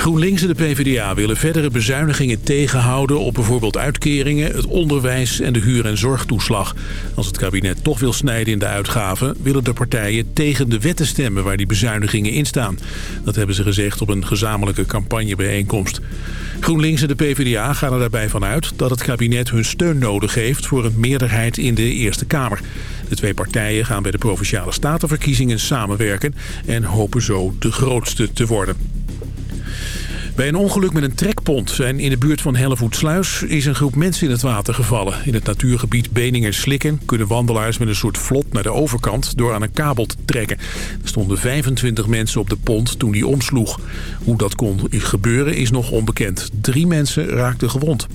GroenLinks en de PvdA willen verdere bezuinigingen tegenhouden... op bijvoorbeeld uitkeringen, het onderwijs en de huur- en zorgtoeslag. Als het kabinet toch wil snijden in de uitgaven... willen de partijen tegen de wetten stemmen waar die bezuinigingen in staan. Dat hebben ze gezegd op een gezamenlijke campagnebijeenkomst. GroenLinks en de PvdA gaan er daarbij vanuit dat het kabinet hun steun nodig heeft... voor een meerderheid in de Eerste Kamer. De twee partijen gaan bij de Provinciale Statenverkiezingen samenwerken... en hopen zo de grootste te worden. Bij een ongeluk met een trekpont zijn in de buurt van Hellevoetsluis is een groep mensen in het water gevallen. In het natuurgebied Beningen-Slikken kunnen wandelaars met een soort vlot naar de overkant door aan een kabel te trekken. Er stonden 25 mensen op de pont toen die omsloeg. Hoe dat kon gebeuren is nog onbekend. Drie mensen raakten gewond.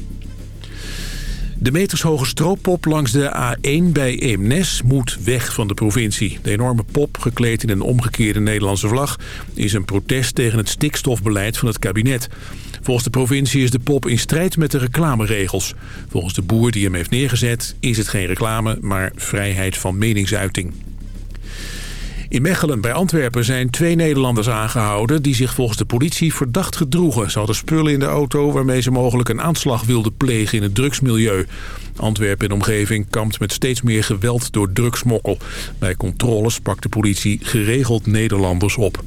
De metershoge strooppop langs de A1 bij Eemnes moet weg van de provincie. De enorme pop, gekleed in een omgekeerde Nederlandse vlag... is een protest tegen het stikstofbeleid van het kabinet. Volgens de provincie is de pop in strijd met de reclameregels. Volgens de boer die hem heeft neergezet is het geen reclame, maar vrijheid van meningsuiting. In Mechelen bij Antwerpen zijn twee Nederlanders aangehouden... die zich volgens de politie verdacht gedroegen. Ze hadden spullen in de auto waarmee ze mogelijk een aanslag wilden plegen in het drugsmilieu. Antwerpen en omgeving kampt met steeds meer geweld door drugsmokkel. Bij controles pakt de politie geregeld Nederlanders op.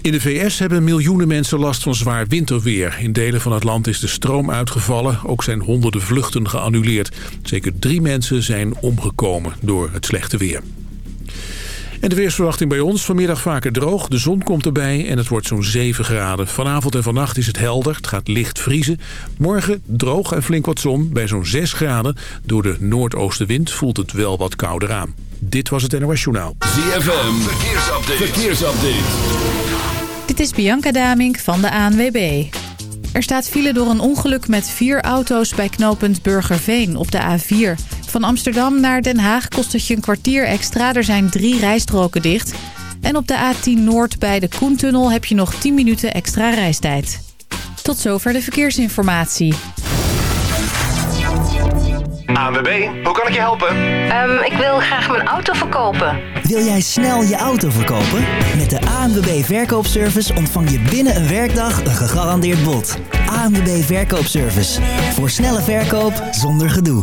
In de VS hebben miljoenen mensen last van zwaar winterweer. In delen van het land is de stroom uitgevallen. Ook zijn honderden vluchten geannuleerd. Zeker drie mensen zijn omgekomen door het slechte weer. En de weersverwachting bij ons vanmiddag vaker droog. De zon komt erbij en het wordt zo'n 7 graden. Vanavond en vannacht is het helder. Het gaat licht vriezen. Morgen droog en flink wat zon bij zo'n 6 graden. Door de noordoostenwind voelt het wel wat kouder aan. Dit was het NOS Journaal. ZFM, verkeersupdate. verkeersupdate. Dit is Bianca Damink van de ANWB. Er staat file door een ongeluk met vier auto's bij knooppunt Burgerveen op de A4. Van Amsterdam naar Den Haag kost het je een kwartier extra. Er zijn drie rijstroken dicht. En op de A10 Noord bij de Koentunnel heb je nog 10 minuten extra reistijd. Tot zover de verkeersinformatie. ANWB, hoe kan ik je helpen? Um, ik wil graag mijn auto verkopen. Wil jij snel je auto verkopen? Met de ANWB Verkoopservice ontvang je binnen een werkdag een gegarandeerd bod. ANWB Verkoopservice. Voor snelle verkoop zonder gedoe.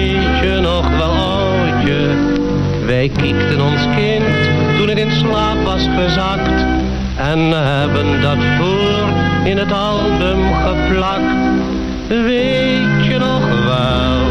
wij kiekten ons kind toen het in slaap was gezakt. En hebben dat voor in het album geplakt. Weet je nog wel,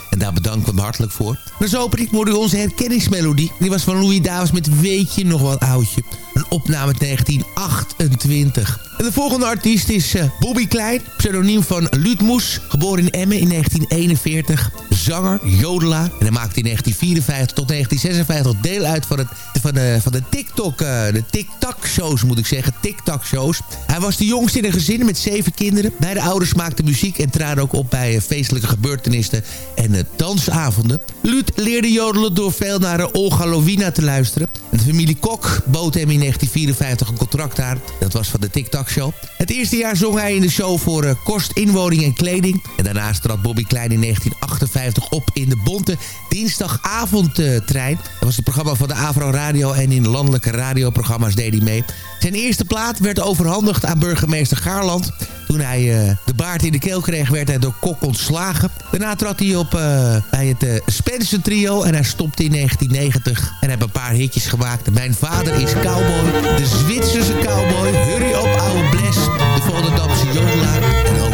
En daar bedanken we hem hartelijk voor. Maar zo opening hoorde u onze herkenningsmelodie. Die was van Louis Davis met Weet je nog wel oudje. Een opname uit 1928. En de volgende artiest is eh, Bobby Klein, pseudoniem van Luut Moes. Geboren in Emmen in 1941. Zanger, jodelaar. En hij maakte in 1954 tot 1956 deel uit van, het, van de, van de TikTok, eh, de TikTok-shows moet ik zeggen. TikTok-shows. Hij was de jongste in een gezin met zeven kinderen. Beide ouders maakten muziek en traden ook op bij eh, feestelijke gebeurtenissen en eh, dansavonden. Luut leerde jodelen door veel naar eh, Olga Lovina te luisteren. En de familie Kok bood hem in 1954 een contract aan. Dat was van de TikTok-show. Het eerste jaar zong hij in de show voor eh, kost, inwoning en kleding. En daarnaast trad Bobby Klein in 1958 op in de Bonte Dinsdagavondtrein. Dat was het programma van de Avro Radio en in landelijke radioprogramma's deed hij mee. Zijn eerste plaat werd overhandigd aan burgemeester Gaarland. Toen hij uh, de baard in de keel kreeg, werd hij door Kok ontslagen. Daarna trad hij op uh, bij het uh, Spencer Trio en hij stopte in 1990. En heeft een paar hitjes gemaakt. Mijn vader is cowboy, de Zwitserse cowboy, Hurry op oude bles, de Volendamse jodelaar. En ook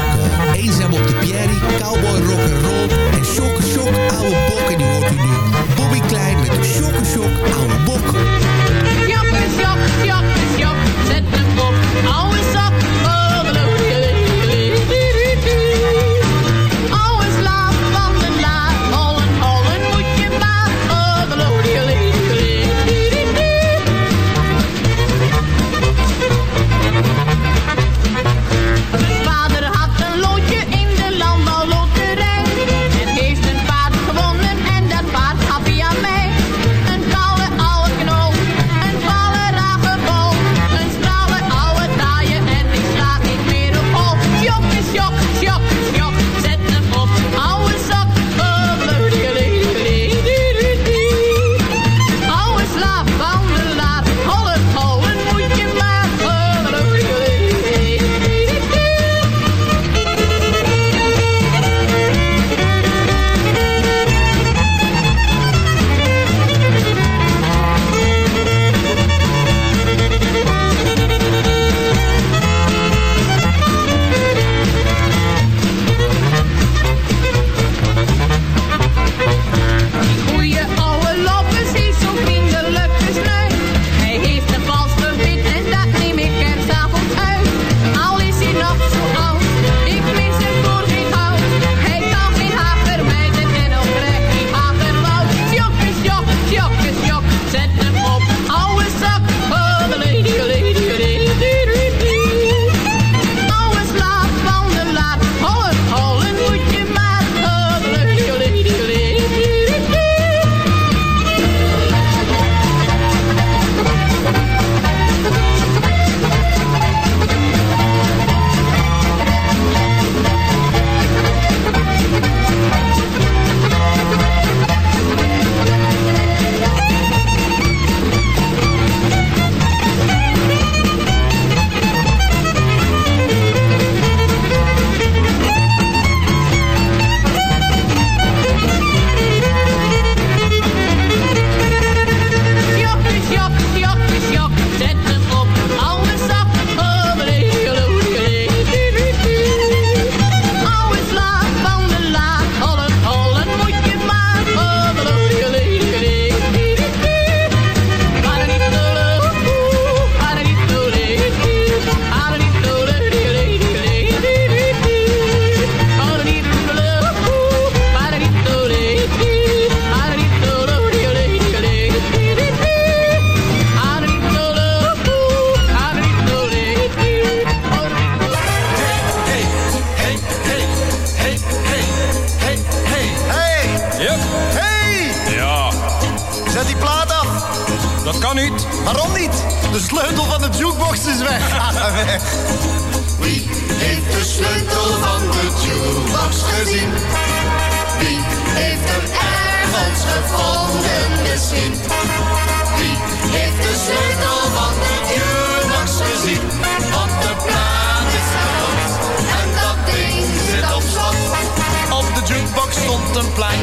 eenzaam op de Pierry, cowboy rock'n'roll en shock shock oude bok. En die hoort u nu Bobby Klein met shock shock oude bok.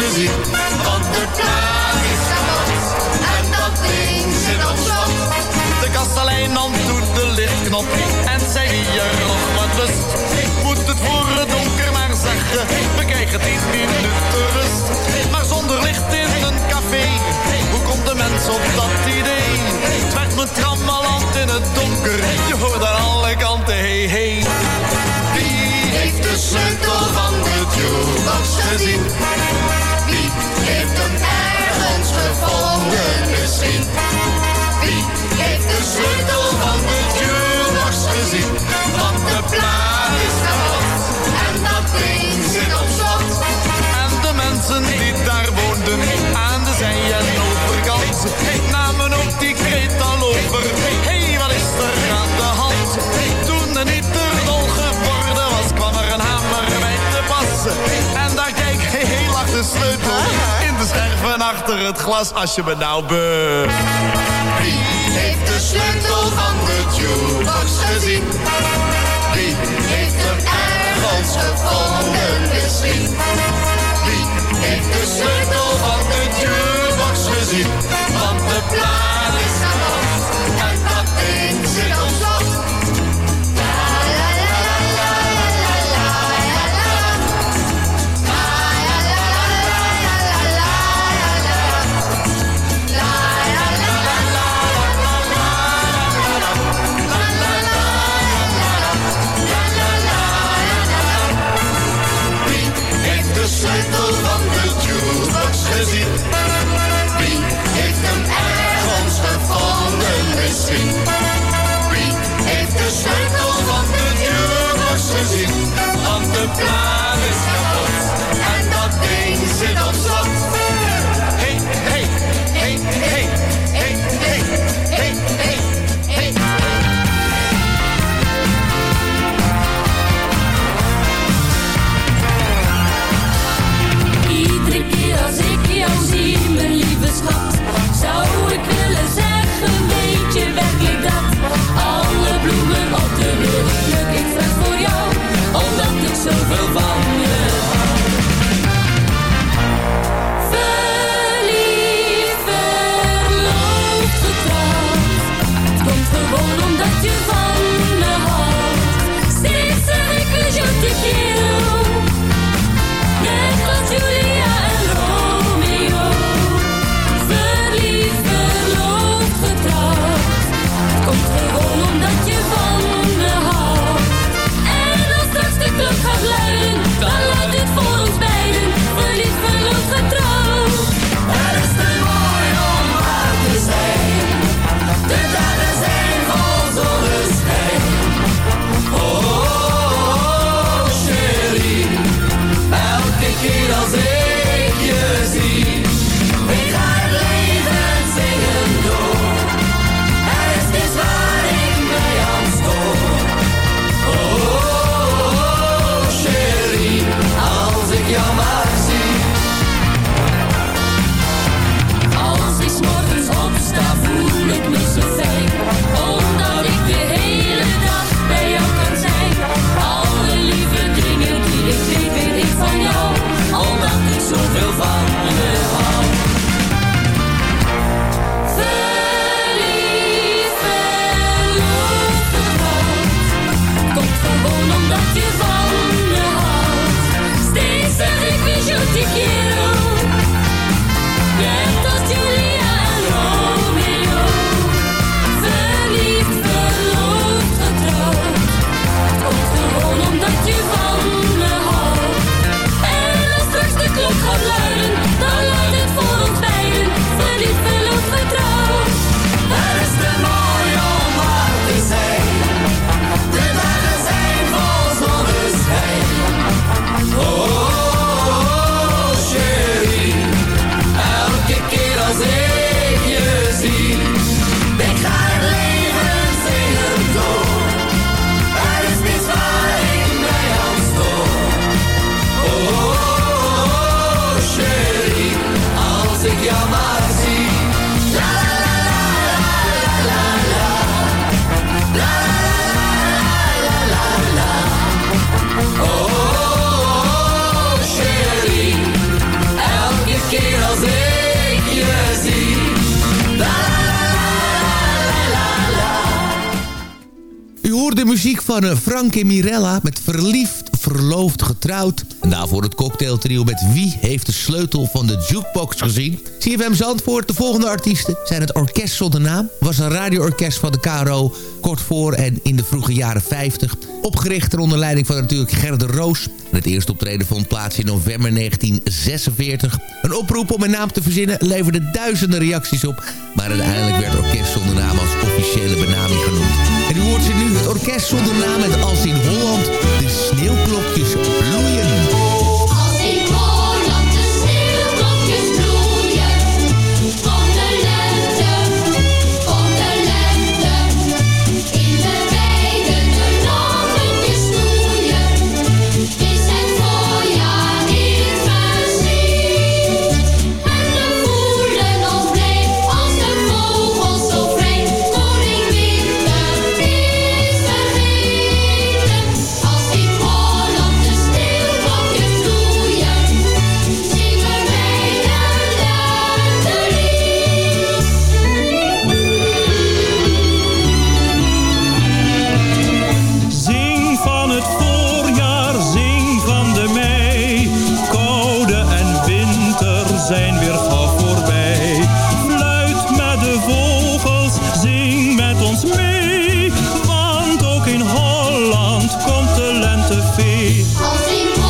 gezien? Want de plaat is kapot en dat ding zit op slot. De kastelein nam toen de lichtknop en zei wie er nog wat lust. Ik moet het voor het donker maar zeggen, we krijgen tien minuten rust. Maar zonder licht in een café, hoe komt de mens op dat idee? Het werd me trammeland in het donker, je hoort aan alle kanten hey hey. Wie heeft de sleutel van de jukebox gezien? Wie heeft hem ergens gevonden misschien? Wie heeft de sleutel van de jukebox gezien? Want de plaat is kapot en dat ding zit op slot. En de mensen die daar woonden, aan de zij en overkant, namen ook die kreet al over. Scherven achter het glas, als je me nou be... Wie heeft de sleutel van de jukebox gezien? Wie heeft hem ergens gevonden misschien? Wie heeft de sleutel van de jukebox gezien? Want de plaat is misschien? Wie heeft de sleutel van de jukebox gezien? Want de plaat is kapot en dat ding zit op slot. Van eh, Frank en Mirella met Verliefd, Verloofd, Getrouwd. En daarvoor het cocktailtrio met Wie heeft de sleutel van de jukebox gezien. CFM Zandvoort, de volgende artiesten zijn het Orkest Zonder Naam. was een radioorkest van de KRO kort voor en in de vroege jaren 50. Opgericht onder leiding van natuurlijk Gerde Roos. Het eerste optreden vond plaats in november 1946. Een oproep om een naam te verzinnen leverde duizenden reacties op. Maar uiteindelijk werd Orkest Zonder Naam als officiële benaming genoemd. Orkest Zonder Naam met Als in Holland de sneeuwklokjes bloeien. Lentevee. Als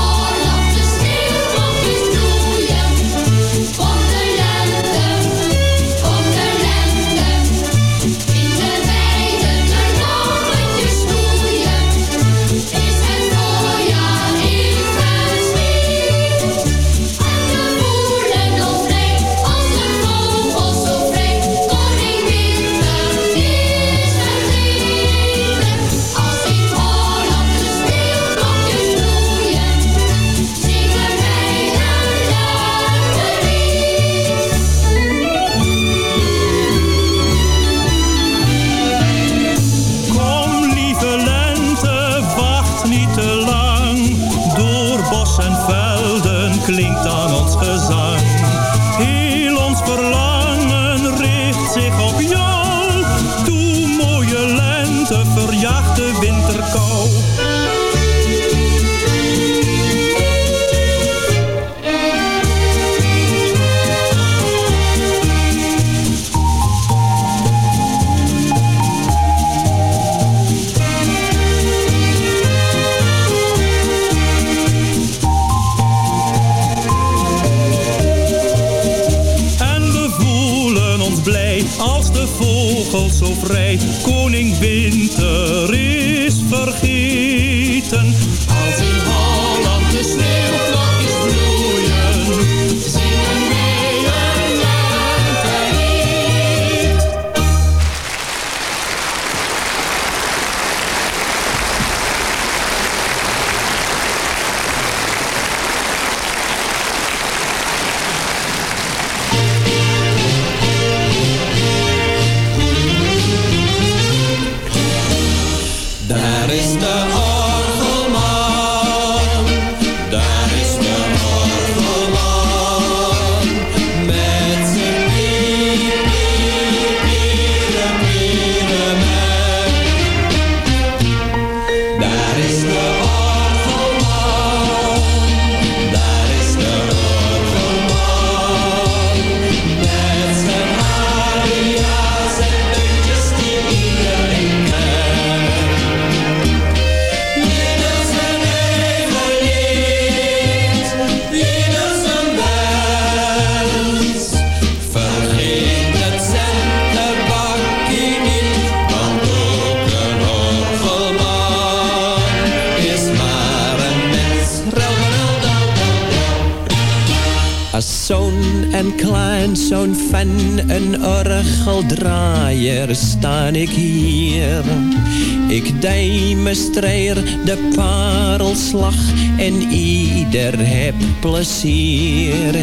demonstreer de parelslag en ieder heb plezier.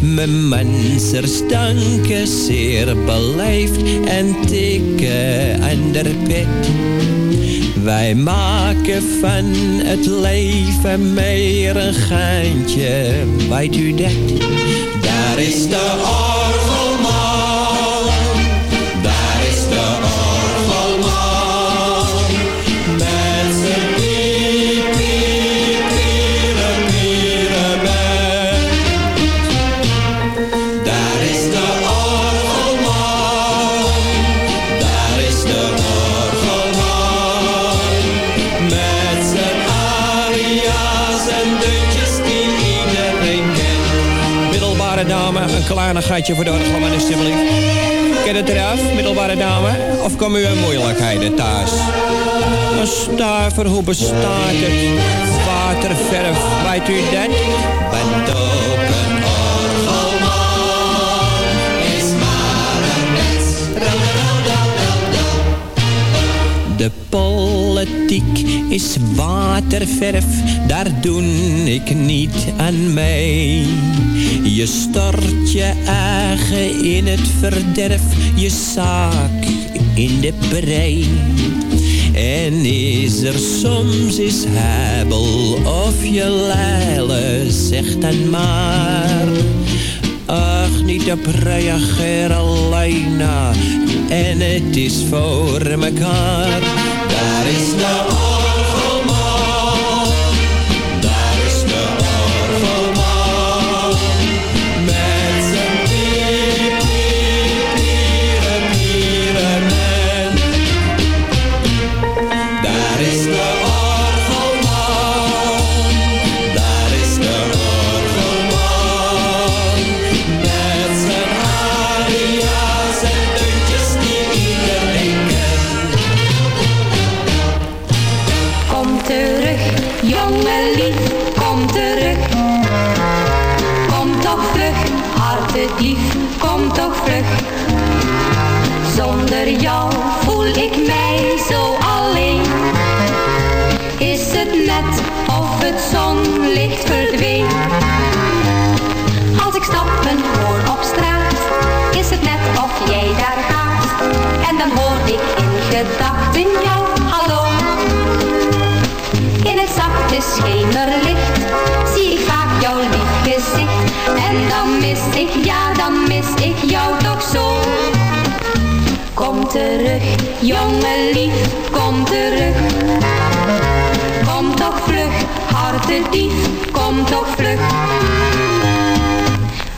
Mijn mensers danken zeer beleefd en tikken aan de pet. Wij maken van het leven meer een geintje, weet u dat? Daar is de een kleine gatje voor de orgelman, alsjeblieft. Ken het eraf, middelbare dame? Of komen u in moeilijkheden thuis? Een stuiver, hoe bestaat het? Waterverf, weet u dat? Bent ook een orgelman, is maar een mens. De politiek is waterverf, daar doe ik niet aan mee. Je stort je eigen in het verderf, je zaak in de brei. En is er soms is hebel of je leile, zeg dan maar. Ach, niet op reageer alleen en het is voor mekaar. Daar is de dan hoor ik in gedachten jou, hallo. In het zachte schemerlicht zie ik vaak jouw lief gezicht. En dan mis ik, ja dan mis ik jou toch zo. Kom terug, jongen lief, kom terug. Kom toch vlug, hartedief, kom toch vlug.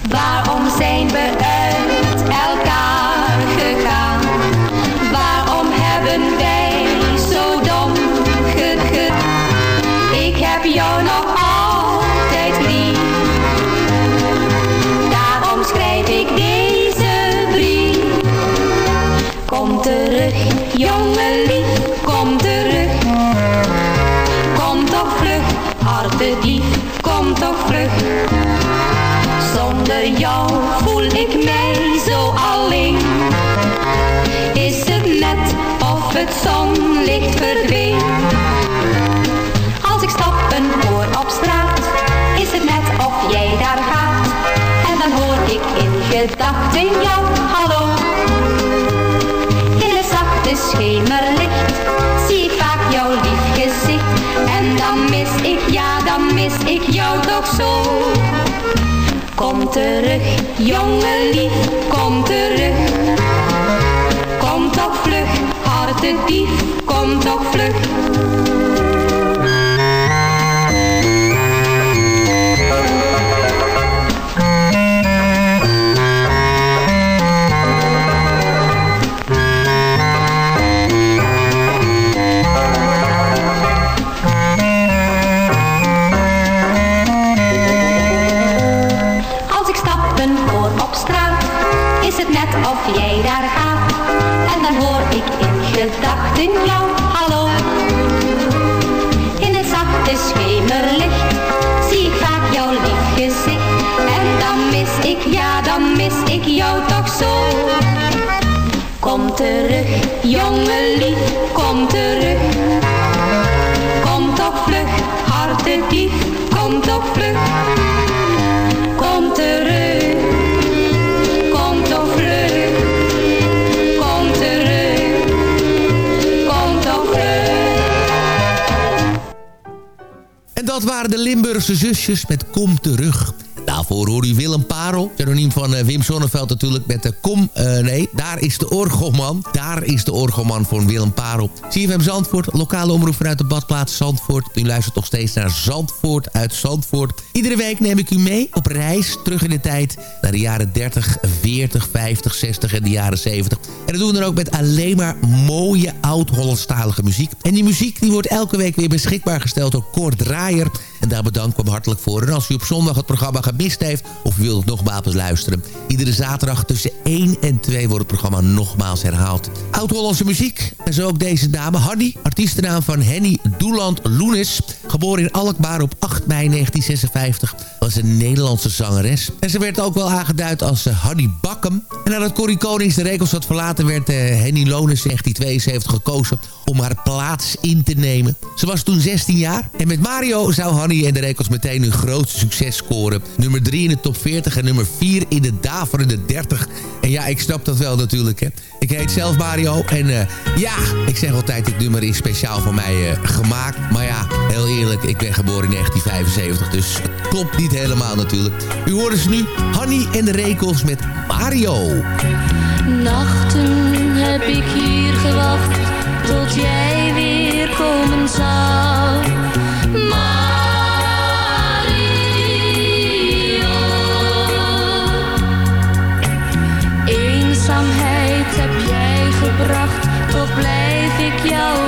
Waarom zijn we uit elkaar gegaan? Jou nog altijd lief. Daarom schrijf ik deze brief. Kom terug, jongen lief, kom terug. Kom toch vlug, hartedief, kom toch vlug. Zonder jou voel ik mij zo alleen. In gedachten jou, hallo. In het zachte schemerlicht zie ik vaak jouw lief gezicht. En dan mis ik, ja dan mis ik jou toch zo. Kom terug, jongen lief, kom terug. Kom toch vlug, hartedief, kom toch vlug. Jou, hallo. In het zachte schemerlicht zie ik vaak jouw lief gezicht. En dan mis ik, ja dan mis ik jou toch zo. Kom terug, jongen lief, kom terug. Kom toch vlug, hartedief, kom toch vlug. Dat waren de Limburgse zusjes met Kom Terug. Daarvoor hoor u Willem Parel, pseudoniem van eh, Wim Sonneveld natuurlijk... met de Kom... eh, nee, daar is de orgelman. Daar is de orgelman voor Willem Parel. CFM Zandvoort, lokale omroep vanuit de badplaats Zandvoort. U luistert nog steeds naar Zandvoort uit Zandvoort. Iedere week neem ik u mee op reis terug in de tijd... naar de jaren 30, 40, 50, 60 en de jaren 70. En dat doen we dan ook met alleen maar mooie oud-Hollandstalige muziek. En die muziek die wordt elke week weer beschikbaar gesteld door Kort Draaier... En daar bedanken we hartelijk voor. En als u op zondag het programma gemist heeft... of wilt het nogmaals luisteren... iedere zaterdag tussen 1 en 2 wordt het programma nogmaals herhaald. Oud-Hollandse muziek. En zo ook deze dame, Hanny. Artiestennaam van Henny Doeland Loenis. Geboren in Alkmaar op 8 mei 1956. Was een Nederlandse zangeres. En ze werd ook wel aangeduid als uh, Hanny Bakkum. En nadat Corrie Konings de regels had verlaten... werd uh, Henny Loenis in 1972 gekozen om haar plaats in te nemen. Ze was toen 16 jaar. En met Mario zou Hanny en de Rekels meteen hun grootste succes scoren. Nummer 3 in de top 40 en nummer 4 in de daverende 30. En ja, ik snap dat wel natuurlijk. Hè. Ik heet zelf Mario. En uh, ja, ik zeg altijd, dit nummer is speciaal voor mij uh, gemaakt. Maar ja, heel eerlijk, ik ben geboren in 1975. Dus het klopt niet helemaal natuurlijk. U hoort ze nu, Hanny en de Rekels met Mario. Nachten heb ik hier gewacht tot jij weer komen zou. Blijf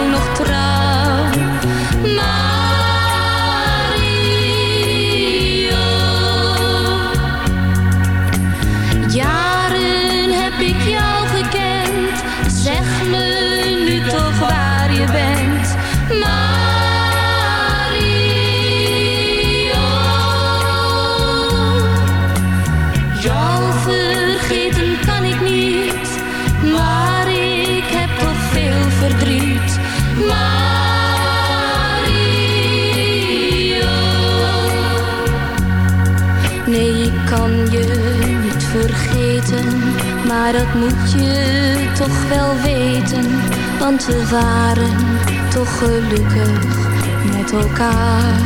maar dat moet je toch wel weten. Want we waren toch gelukkig met elkaar.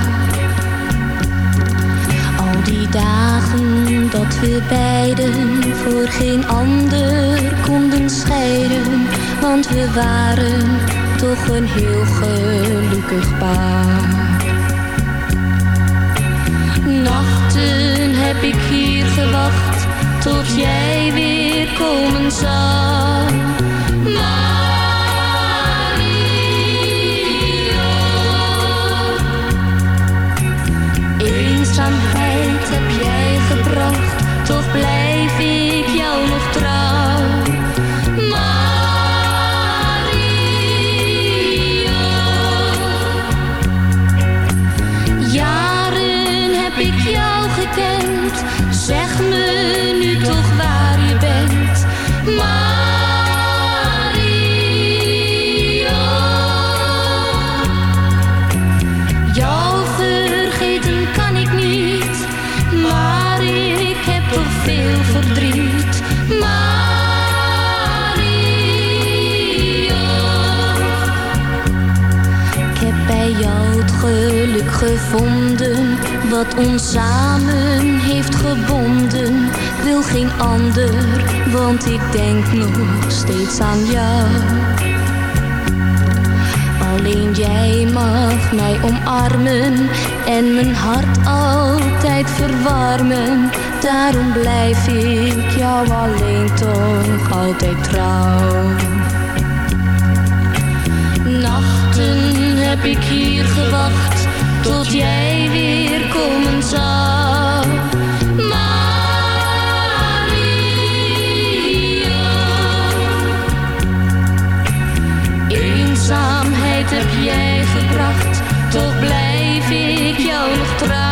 Al die dagen dat we beiden voor geen ander konden scheiden. Want we waren toch een heel gelukkig paar. Nachten heb ik hier gewacht tot jij weer komen zou. Mario. Eenzaamheid heb jij gebracht, toch blijf ik jou nog trouw. Gevonden, wat ons samen heeft gebonden. Wil geen ander, want ik denk nog steeds aan jou. Alleen jij mag mij omarmen en mijn hart altijd verwarmen. Daarom blijf ik jou alleen toch altijd trouw. Nachten heb ik hier gewacht tot jij weer komen zou. Mario. Eenzaamheid heb jij gebracht, toch blijf ik jou nog trouw.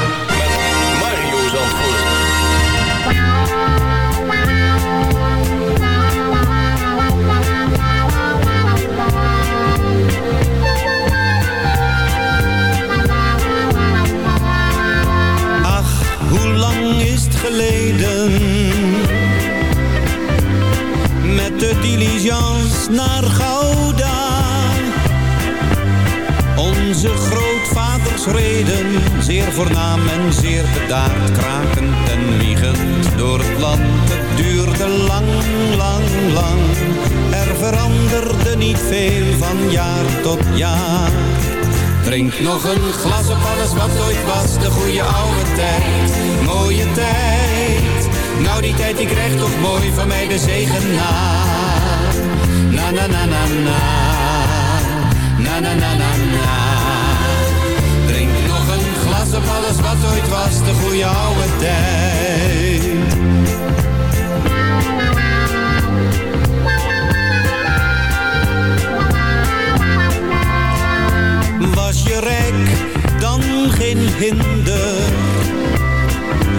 Met de diligence naar Gouda. Onze grootvaders reden Zeer voornaam en zeer bedaard Krakend en wiegend door het land. Het duurde lang, lang, lang. Er veranderde niet veel van jaar tot jaar. Drink nog een glas op alles wat ooit was, de goede oude tijd. Mooie tijd, nou die tijd die krijgt toch mooi van mij de zegen na. Na na na na na, na na na na na. Drink nog een glas op alles wat ooit was, de goede oude tijd. Was je rijk, dan geen hinder.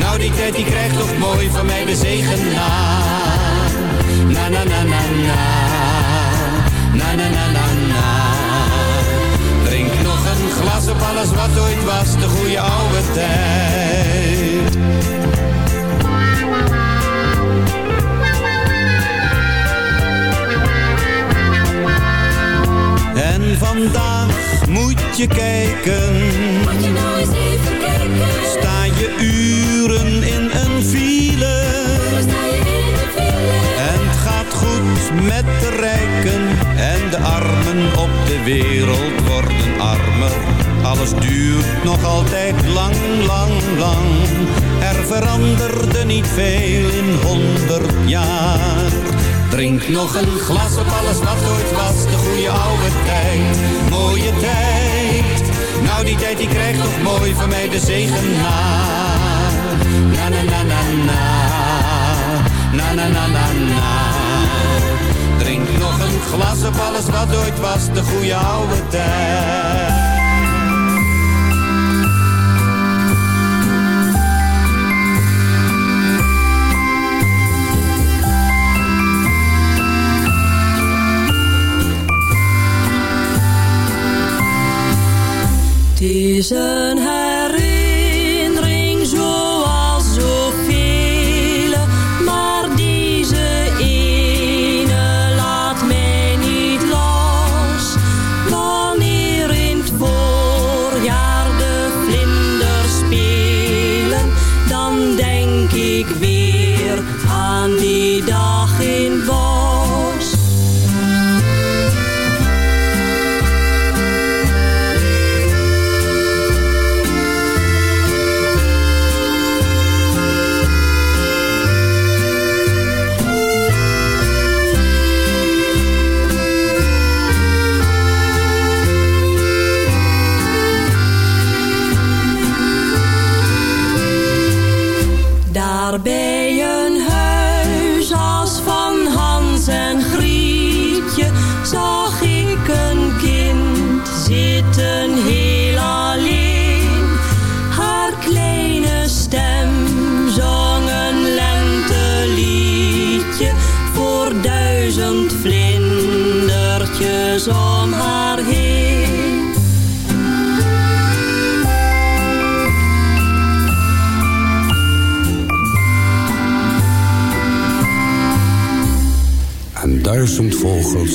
nou die tijd die krijgt toch mooi van mij de zegen na. Na na na na na, na na na na na. Drink nog een glas op alles wat ooit was, de goede oude tijd. En vandaag moet je kijken. Moet je nou eens even kijken. Sta je uren in een file. Sta je in een file. En het gaat goed met de rijken. En de armen op de wereld worden armer. Alles duurt nog altijd lang, lang, lang. Er veranderde niet veel in honderd jaar. Drink nog een glas op alles wat ooit was, de goede oude tijd. Mooie tijd, nou die tijd die krijgt toch mooi van mij de zegen na. Na na na na na, na na na na na. Drink nog een glas op alles wat ooit was, de goede oude tijd. Het is een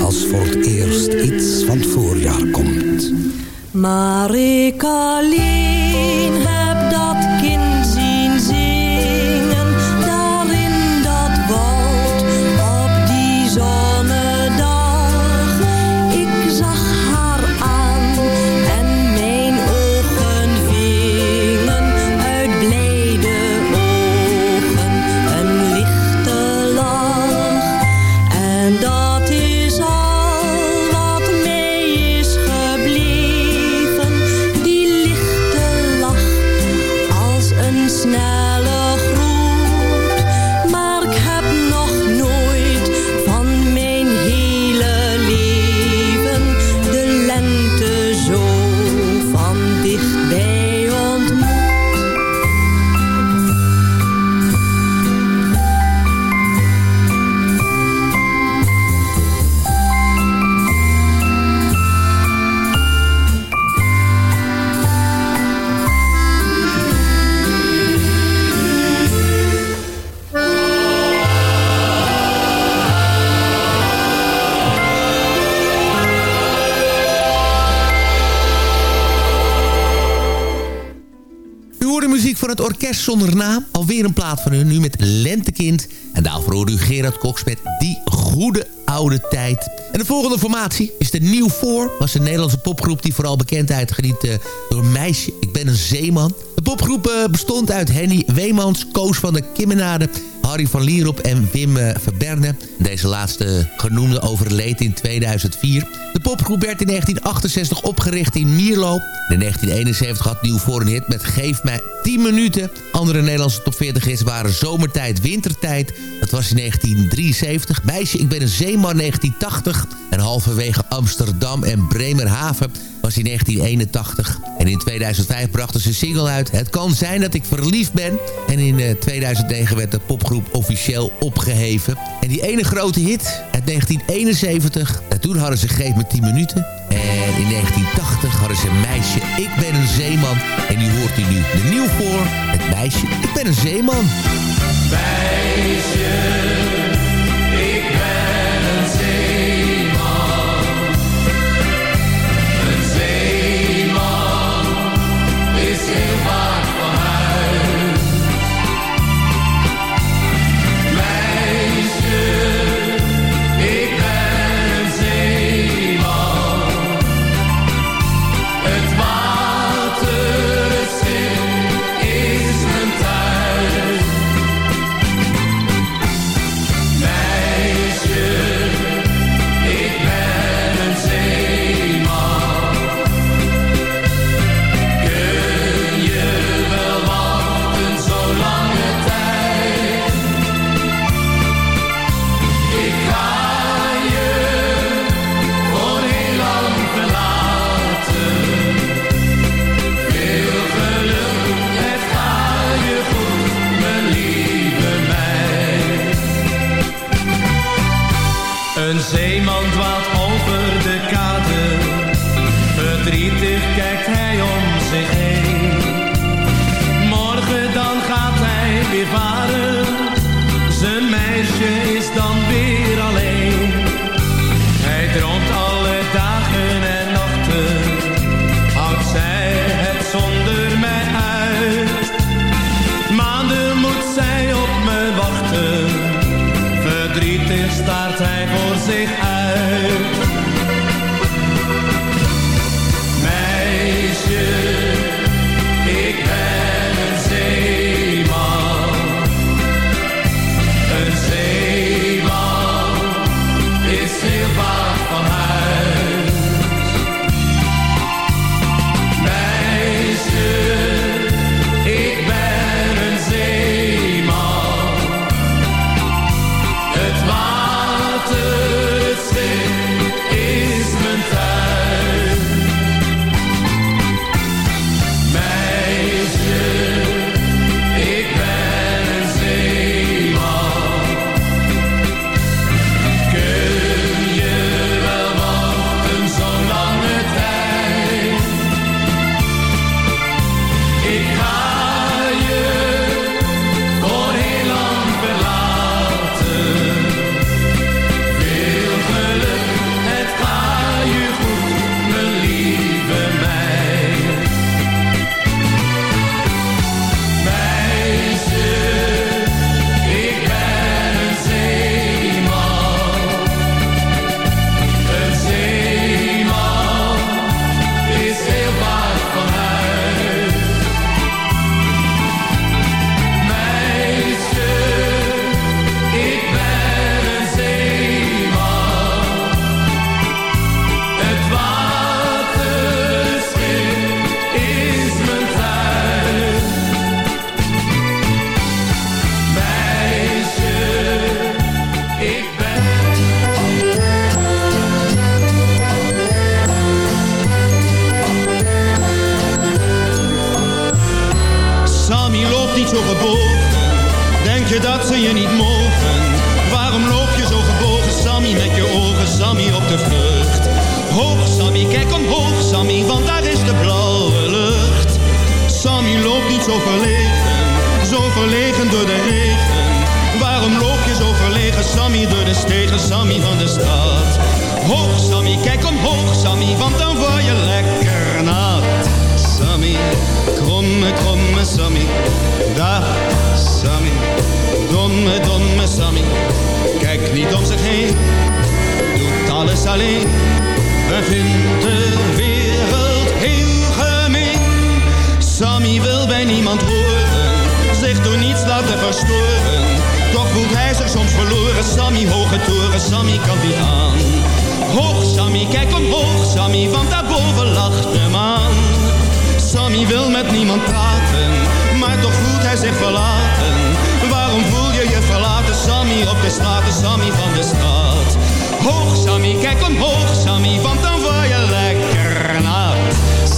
als voor het eerst iets van het voorjaar komt. Maar ik alleen Orkest Zonder Naam. Alweer een plaat van hun, nu met Lentekind. En daarvoor hoorde u Gerard Cox met Die Goede Oude Tijd. En de volgende formatie is de Nieuw Voor. was een Nederlandse popgroep die vooral bekendheid geniet eh, door Meisje. Ik ben een zeeman. De popgroep eh, bestond uit Henny Weemans, Koos van der Kimmenade... Harry van Lierop en Wim eh, Verberne. Deze laatste genoemde overleed in 2004. De popgroep werd in 1968 opgericht in Mierlo. In 1971 had Nieuw voor een hit met Geef mij 10 minuten. Andere Nederlandse top 40 hits waren Zomertijd, Wintertijd. Dat was in 1973. Meisje, ik ben een zeeman 1980. En halverwege Amsterdam en Bremerhaven was in 1981. En in 2005 brachten ze een single uit. Het kan zijn dat ik verliefd ben. En in eh, 2009 werd de popgroep officieel opgeheven. En die ene grote hit uit 1971. En toen hadden ze Geef me 10 minuten. En in 1980 hadden ze een meisje. Ik ben een zeeman. En nu hoort u nu de nieuw voor. Het meisje. Ik ben een zeeman. Meisje, Sammy wil bij niemand horen, zich door niets laten verstoren. Toch voelt hij zich soms verloren, Sammy, hoge toren, Sammy kan aan. Hoog Sammy, kijk omhoog Sammy, want daarboven lacht de maan. Sammy wil met niemand praten, maar toch voelt hij zich verlaten. Waarom voel je je verlaten, Sammy, op de straten, Sammy van de stad? Hoog Sammy, kijk omhoog Sammy, want dan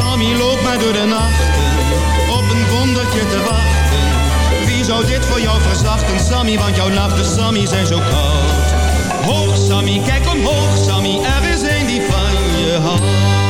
Sammy loopt maar door de nachten, op een wondertje te wachten. Wie zou dit voor jou verzachten, Sammy? Want jouw nachten, Sammy, zijn zo koud. Hoog Sammy, kijk omhoog Sammy, er is een die van je houdt.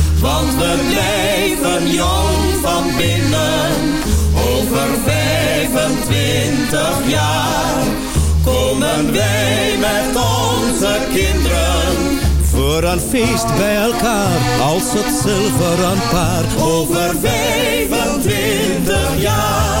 want we blijven jong van binnen. Over 25 jaar komen wij met onze kinderen. Voor een feest bij elkaar, als het zilveren paar. Over 25 jaar.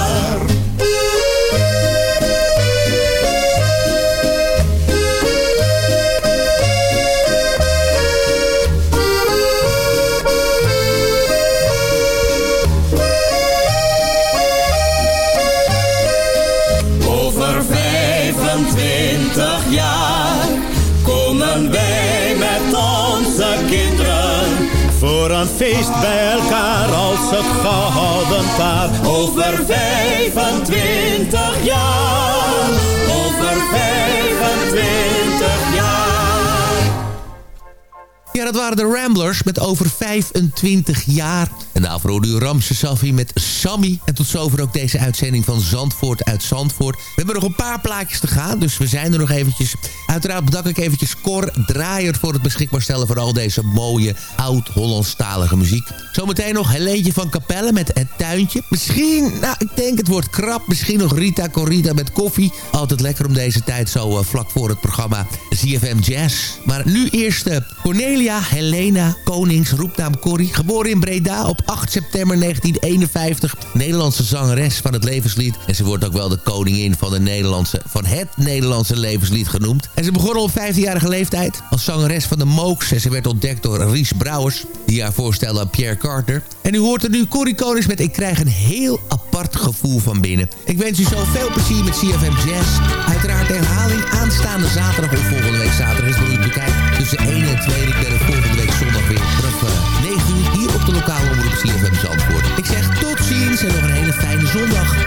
Dat waren de Ramblers met over 25 jaar. En daarvoor hoorde u Ramse Safi met Sammy. En tot zover ook deze uitzending van Zandvoort uit Zandvoort. We hebben nog een paar plaatjes te gaan, dus we zijn er nog eventjes. Uiteraard bedank ik eventjes Cor Draaier voor het beschikbaar stellen van al deze mooie oud-Hollandstalige muziek. Zometeen nog Helentje van Capelle met Het Tuintje. Misschien, nou ik denk het wordt krap. Misschien nog Rita Corrida met koffie. Altijd lekker om deze tijd zo uh, vlak voor het programma ZFM Jazz. Maar nu eerst uh, Cornelia Helena Konings, roepnaam Corrie. Geboren in Breda op 8 september 1951. Nederlandse zangeres van het levenslied. En ze wordt ook wel de koningin van, de Nederlandse, van het Nederlandse levenslied genoemd. En ze begon op 15-jarige leeftijd als zangeres van de Mooks. En ze werd ontdekt door Ries Brouwers, die haar voorstelde aan Pierre Carter. En u hoort er nu Corrie Konings met Ik krijg een heel apart gevoel van binnen. Ik wens u zo veel plezier met CFM Jazz. Uiteraard herhaling aanstaande zaterdag of volgende week zaterdag is u bekijken. Tussen 1 en 2. Ik ben volgende week zondag weer vanaf uh, 9 uur hier op de lokale omroep CFM Zandvoort. Ik zeg tot ziens en nog een hele fijne zondag.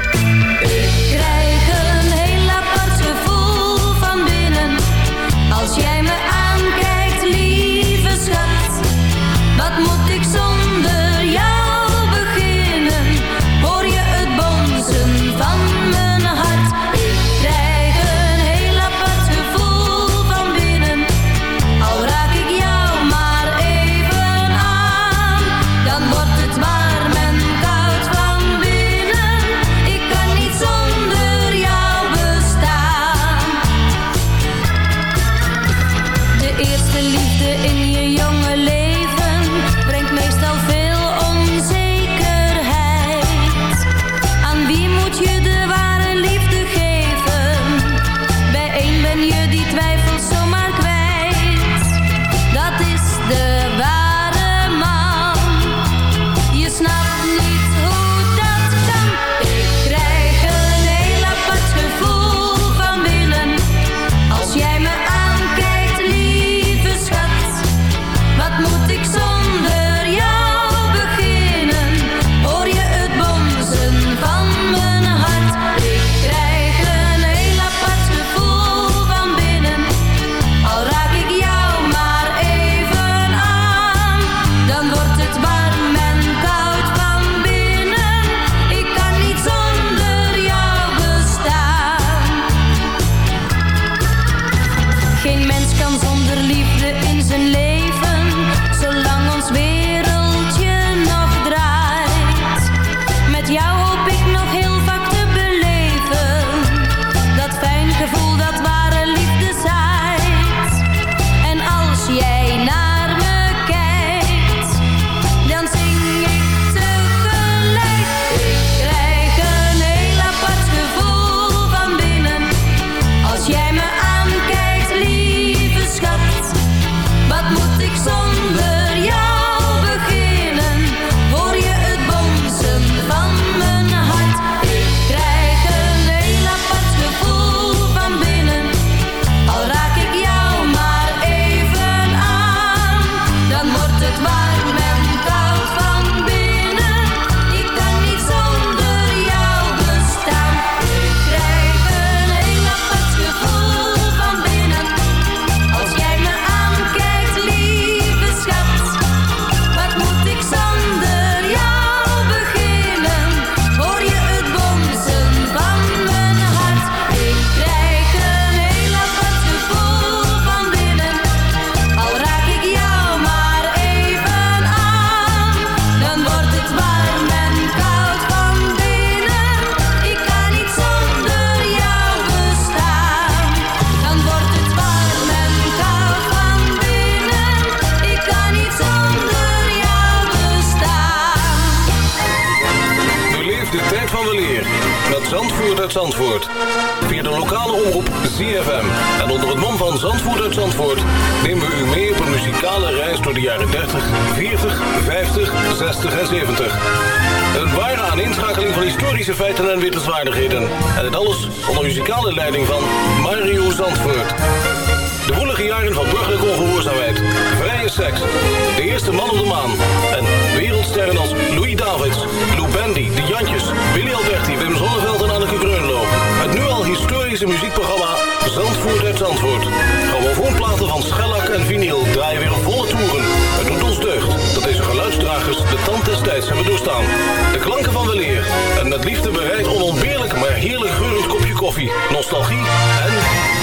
De klanken van de leer. En met liefde bereid onontbeerlijk, maar heerlijk geurend kopje koffie. Nostalgie en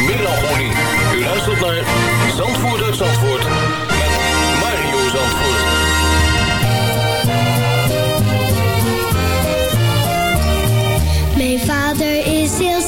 melancholie. U luistert naar Zandvoort uit Zandvoort. Met Mario Zandvoort. Mijn vader is heel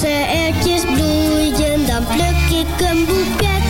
roze ertjes bloeien, dan pluk ik een boeket.